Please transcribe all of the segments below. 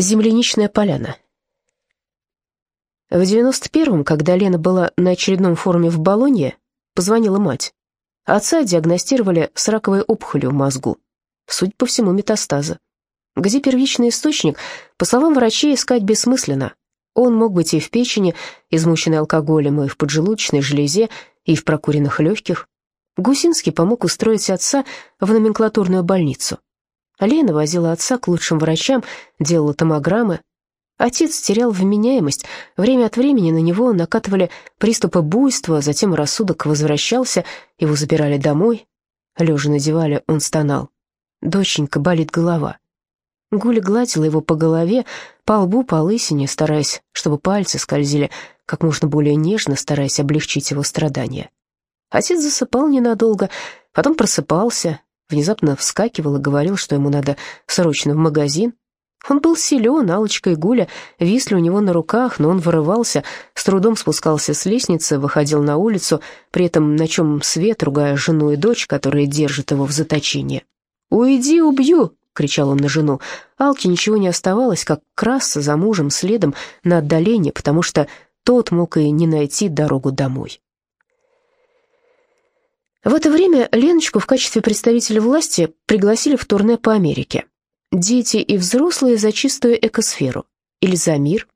Земляничная поляна. В 91-м, когда Лена была на очередном форуме в Болонье, позвонила мать. Отца диагностировали с раковой опухолью в мозгу. Суть по всему метастаза. Где первичный источник, по словам врачей, искать бессмысленно. Он мог быть и в печени, измученной алкоголем, и в поджелудочной железе, и в прокуренных легких. Гусинский помог устроить отца в номенклатурную больницу. Лена возила отца к лучшим врачам, делала томограммы. Отец терял вменяемость. Время от времени на него накатывали приступы буйства, затем рассудок возвращался, его забирали домой. Лежа на он стонал. «Доченька, болит голова». Гуля гладила его по голове, по лбу, по лысине, стараясь, чтобы пальцы скользили как можно более нежно, стараясь облегчить его страдания. Отец засыпал ненадолго, потом просыпался, внезапно вскакивал и говорил, что ему надо срочно в магазин. Он был силен, Алочка и Гуля висли у него на руках, но он вырывался, с трудом спускался с лестницы, выходил на улицу, при этом на чем свет, ругая жену и дочь, которые держат его в заточении. «Уйди, убью!» — кричал он на жену. Алке ничего не оставалось, как красться за мужем следом на отдаление, потому что тот мог и не найти дорогу домой. В это время Леночку в качестве представителя власти пригласили в турне по Америке. Дети и взрослые за чистую экосферу. Или за мир.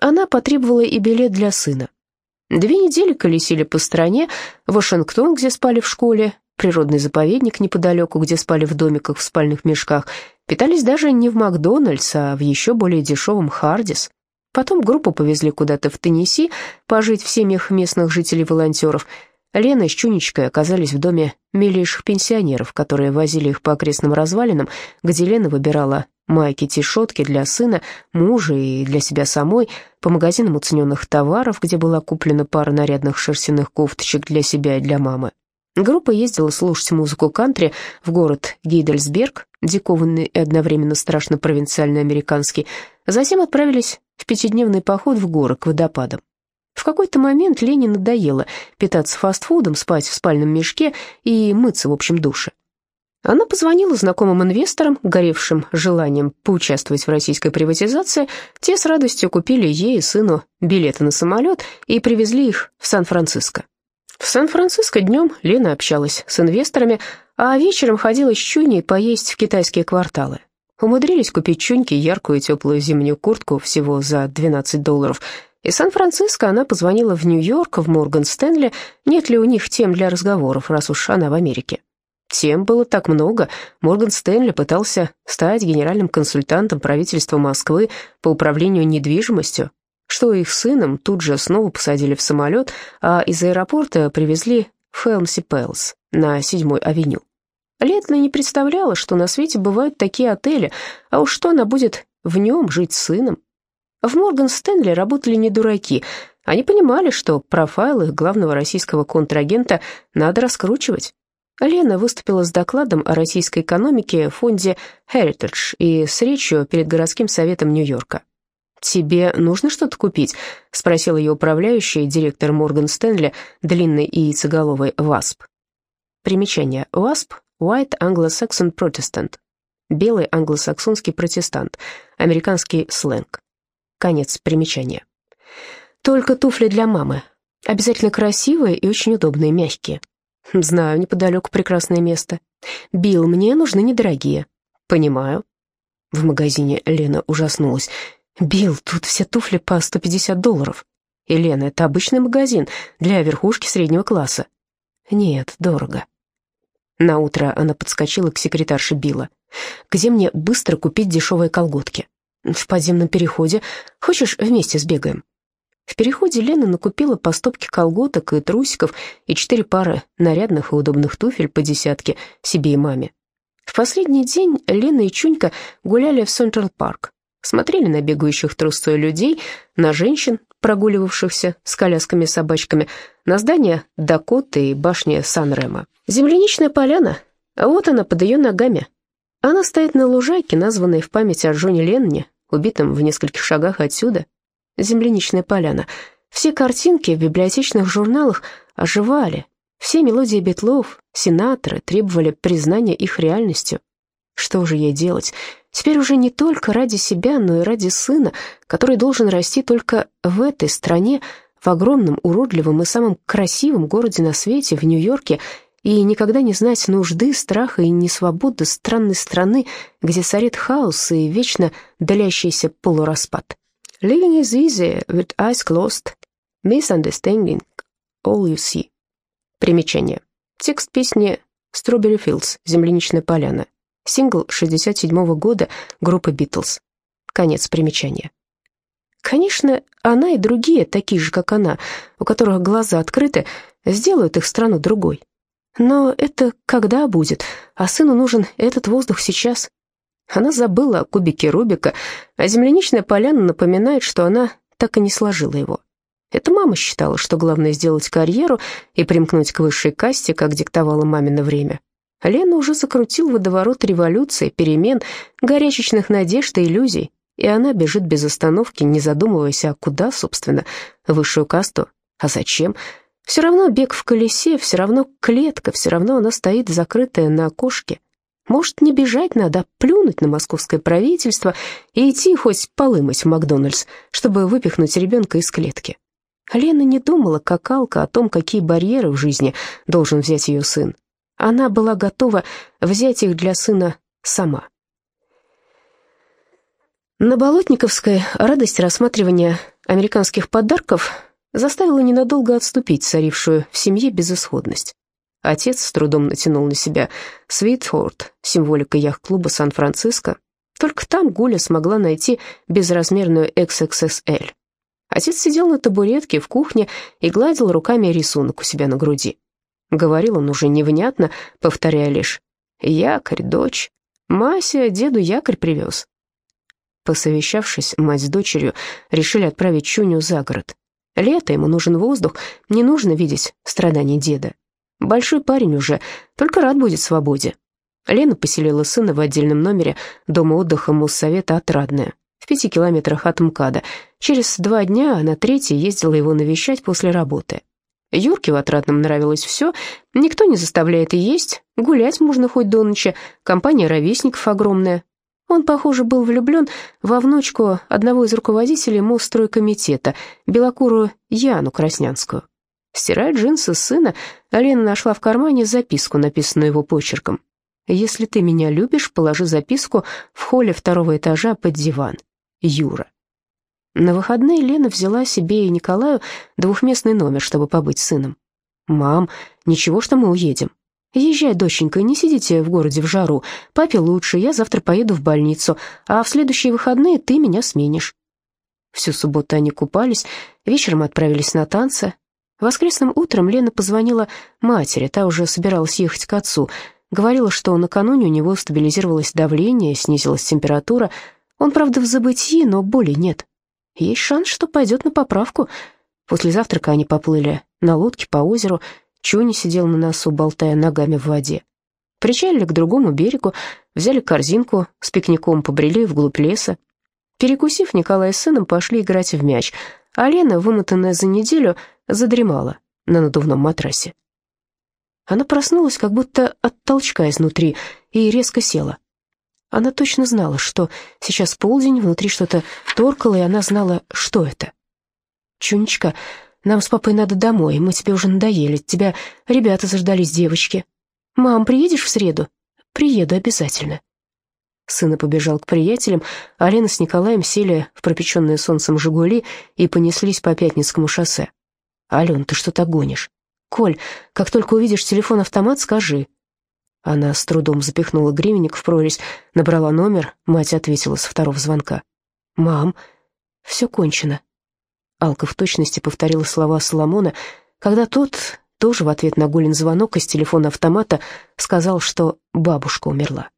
Она потребовала и билет для сына. Две недели колесили по стране, Вашингтон, где спали в школе, природный заповедник неподалеку, где спали в домиках в спальных мешках, питались даже не в Макдональдс, а в еще более дешевом Хардис. Потом группу повезли куда-то в Теннесси пожить в семьях местных жителей-волонтеров – Лена с Чунечкой оказались в доме милейших пенсионеров, которые возили их по окрестным развалинам, где Лена выбирала майки-тишотки для сына, мужа и для себя самой, по магазинам уцененных товаров, где была куплена пара нарядных шерстяных кофточек для себя и для мамы. Группа ездила слушать музыку кантри в город Гейдельсберг, дикованный и одновременно страшно провинциальный американский, затем отправились в пятидневный поход в горы к водопадам. В какой-то момент Лене надоело питаться фастфудом, спать в спальном мешке и мыться в общем душе. Она позвонила знакомым инвесторам, горевшим желанием поучаствовать в российской приватизации. Те с радостью купили ей и сыну билеты на самолет и привезли их в Сан-Франциско. В Сан-Франциско днем Лена общалась с инвесторами, а вечером ходила с Чуней поесть в китайские кварталы. Умудрились купить Чуньке яркую теплую зимнюю куртку всего за 12 долларов – из Сан-Франциско она позвонила в Нью-Йорк, в Морган Стэнли, нет ли у них тем для разговоров, раз уж она в Америке. Тем было так много. Морган Стэнли пытался стать генеральным консультантом правительства Москвы по управлению недвижимостью, что их сыном тут же снова посадили в самолет, а из аэропорта привезли в Хелмси Пэлс на 7-й авеню. Летна не представляла, что на свете бывают такие отели, а уж что она будет в нем жить с сыном. В Морган Стэнли работали не дураки. Они понимали, что профайл их главного российского контрагента надо раскручивать. Лена выступила с докладом о российской экономике в фонде Heritage и с речью перед городским советом Нью-Йорка. «Тебе нужно что-то купить?» — спросил ее управляющий, директор Морган Стэнли, длинный и яйцеголовый ВАСП. Примечание. ВАСП — White Anglo-Saxon Protestant. Белый англосаксонский протестант. Американский сленг. Конец примечания. Только туфли для мамы. Обязательно красивые и очень удобные, мягкие. Знаю, неподалеку прекрасное место. Билл, мне нужны недорогие. Понимаю. В магазине Лена ужаснулась. Билл, тут все туфли по 150 долларов. Елена, это обычный магазин для верхушки среднего класса. Нет, дорого. На утро она подскочила к секретарше Билла. Где мне быстро купить дешевые колготки? В подземном переходе. Хочешь, вместе сбегаем?» В переходе Лена накупила по стопке колготок и трусиков и четыре пары нарядных и удобных туфель по десятке себе и маме. В последний день Лена и Чунька гуляли в Централ Парк, смотрели на бегающих трустой людей, на женщин, прогуливавшихся с колясками-собачками, на здание Дакоты и башни Сан-Ремо. Земляничная поляна, вот она под ее ногами. Она стоит на лужайке, названной в память о Джоне Ленноне, убитым в нескольких шагах отсюда. Земляничная поляна. Все картинки в библиотечных журналах оживали. Все мелодии Бетлов, сенаторы требовали признания их реальностью. Что же ей делать? Теперь уже не только ради себя, но и ради сына, который должен расти только в этой стране, в огромном, уродливом и самом красивом городе на свете, в Нью-Йорке, и никогда не знать нужды, страха и несвободы странной страны, где царит хаос и вечно длящийся полураспад. Living is easy with eyes closed, misunderstanding all you see. Примечание. Текст песни «Strawberry Fields. Земляничная поляна». Сингл 67 -го года группы «Битлз». Конец примечания. Конечно, она и другие, такие же, как она, у которых глаза открыты, сделают их страну другой. Но это когда будет, а сыну нужен этот воздух сейчас. Она забыла о кубике Рубика, а земляничная поляна напоминает, что она так и не сложила его. Это мама считала, что главное сделать карьеру и примкнуть к высшей касте, как диктовало мамино время. Лена уже закрутил водоворот революции, перемен, горячечных надежд и иллюзий, и она бежит без остановки, не задумываясь, а куда, собственно, высшую касту, а зачем. Все равно бег в колесе, все равно клетка, все равно она стоит закрытая на окошке. Может, не бежать надо, а плюнуть на московское правительство и идти хоть полы в Макдональдс, чтобы выпихнуть ребенка из клетки. Лена не думала, как Алка, о том, какие барьеры в жизни должен взять ее сын. Она была готова взять их для сына сама. На Болотниковской радость рассматривания американских подарков заставила ненадолго отступить царившую в семье безысходность. Отец с трудом натянул на себя Свитфорд, символика яхт-клуба Сан-Франциско. Только там Гуля смогла найти безразмерную XXSL. Отец сидел на табуретке в кухне и гладил руками рисунок у себя на груди. Говорил он уже невнятно, повторяя лишь «Якорь, дочь. Мася деду якорь привез». Посовещавшись, мать с дочерью решили отправить Чуню за город. Лето, ему нужен воздух, не нужно видеть страданий деда. Большой парень уже, только рад будет свободе. Лена поселила сына в отдельном номере дома отдыха Моссовета «Отрадное» в пяти километрах от МКАДа. Через два дня, а на третий ездила его навещать после работы. Юрке в Отрадном нравилось все, никто не заставляет и есть, гулять можно хоть до ночи, компания ровесников огромная. Он, похоже, был влюблен во внучку одного из руководителей Мосстройкомитета, белокурую Яну Краснянскую. Стирая джинсы сына, Алена нашла в кармане записку, написанную его почерком. «Если ты меня любишь, положи записку в холле второго этажа под диван. Юра. На выходные Лена взяла себе и Николаю двухместный номер, чтобы побыть сыном. «Мам, ничего, что мы уедем. Езжай, доченька, не сидите в городе в жару. Папе лучше, я завтра поеду в больницу, а в следующие выходные ты меня сменишь». Всю субботу они купались, вечером отправились на танцы. Воскресным утром Лена позвонила матери, та уже собиралась ехать к отцу. Говорила, что накануне у него стабилизировалось давление, снизилась температура, он, правда, в забытии, но боли нет. Есть шанс, что пойдет на поправку. После завтрака они поплыли на лодке по озеру. Чуни сидел на носу, болтая ногами в воде. Причалили к другому берегу, взяли корзинку, с пикником побрели вглубь леса. Перекусив, Николай с сыном пошли играть в мяч, а Лена, вымотанная за неделю, задремала на надувном матрасе. Она проснулась как будто от толчка изнутри и резко села. Она точно знала, что сейчас полдень, внутри что-то торкало, и она знала, что это. «Чунечка, нам с папой надо домой, мы тебе уже надоели, тебя ребята заждались, девочки. Мам, приедешь в среду?» «Приеду обязательно». Сына побежал к приятелям, а Лена с Николаем сели в пропеченное солнцем «Жигули» и понеслись по Пятницкому шоссе. «Ален, ты что-то гонишь? Коль, как только увидишь телефон-автомат, скажи. Она с трудом запихнула гривенник в прорезь, набрала номер, мать ответила с второго звонка. «Мам, все кончено». Алка в точности повторила слова Соломона, когда тот, тоже в ответ на Гулин звонок из телефона автомата, сказал, что бабушка умерла.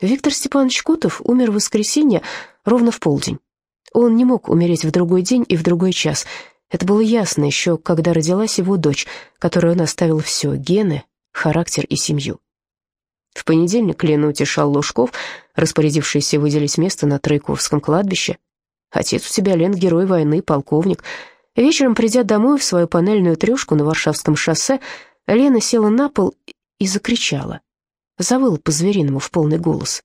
Виктор Степанович Котов умер в воскресенье ровно в полдень. Он не мог умереть в другой день и в другой час. Это было ясно еще, когда родилась его дочь, которую он оставил все — гены, характер и семью. В понедельник Лена утешал Лужков, распорядившийся выделить место на Трояковском кладбище. «Отец у тебя, Лен, герой войны, полковник». Вечером, придя домой в свою панельную трешку на Варшавском шоссе, Лена села на пол и закричала. Завыла по-звериному в полный голос.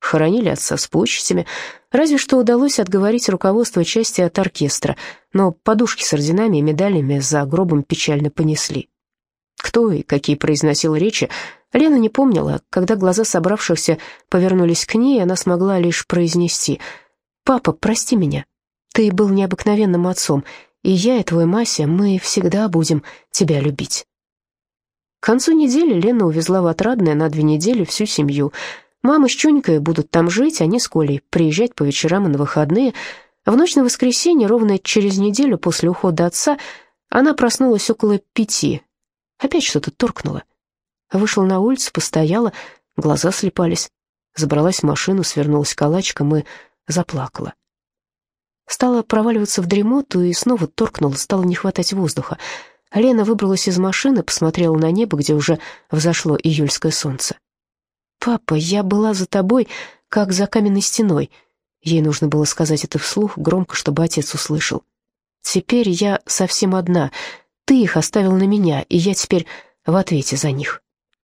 Хоронили отца с почестями. Разве что удалось отговорить руководство части от оркестра, но подушки с орденами и медалями за гробом печально понесли. Кто и какие произносил речи, Лена не помнила. Когда глаза собравшихся повернулись к ней, она смогла лишь произнести «Папа, прости меня. Ты был необыкновенным отцом, и я и твой Мася, мы всегда будем тебя любить». К концу недели Лена увезла в Отрадное на две недели всю семью. Мама с Чунькой будут там жить, они с Колей приезжать по вечерам и на выходные. В ночь на воскресенье, ровно через неделю после ухода отца, она проснулась около пяти. Опять что-то торкнуло. Вышла на улицу, постояла, глаза слепались. Забралась в машину, свернулась калачиком и заплакала. Стала проваливаться в дремоту и снова торкнула, стало не хватать воздуха. Лена выбралась из машины, посмотрела на небо, где уже взошло июльское солнце. «Папа, я была за тобой, как за каменной стеной». Ей нужно было сказать это вслух, громко, чтобы отец услышал. «Теперь я совсем одна. Ты их оставил на меня, и я теперь в ответе за них».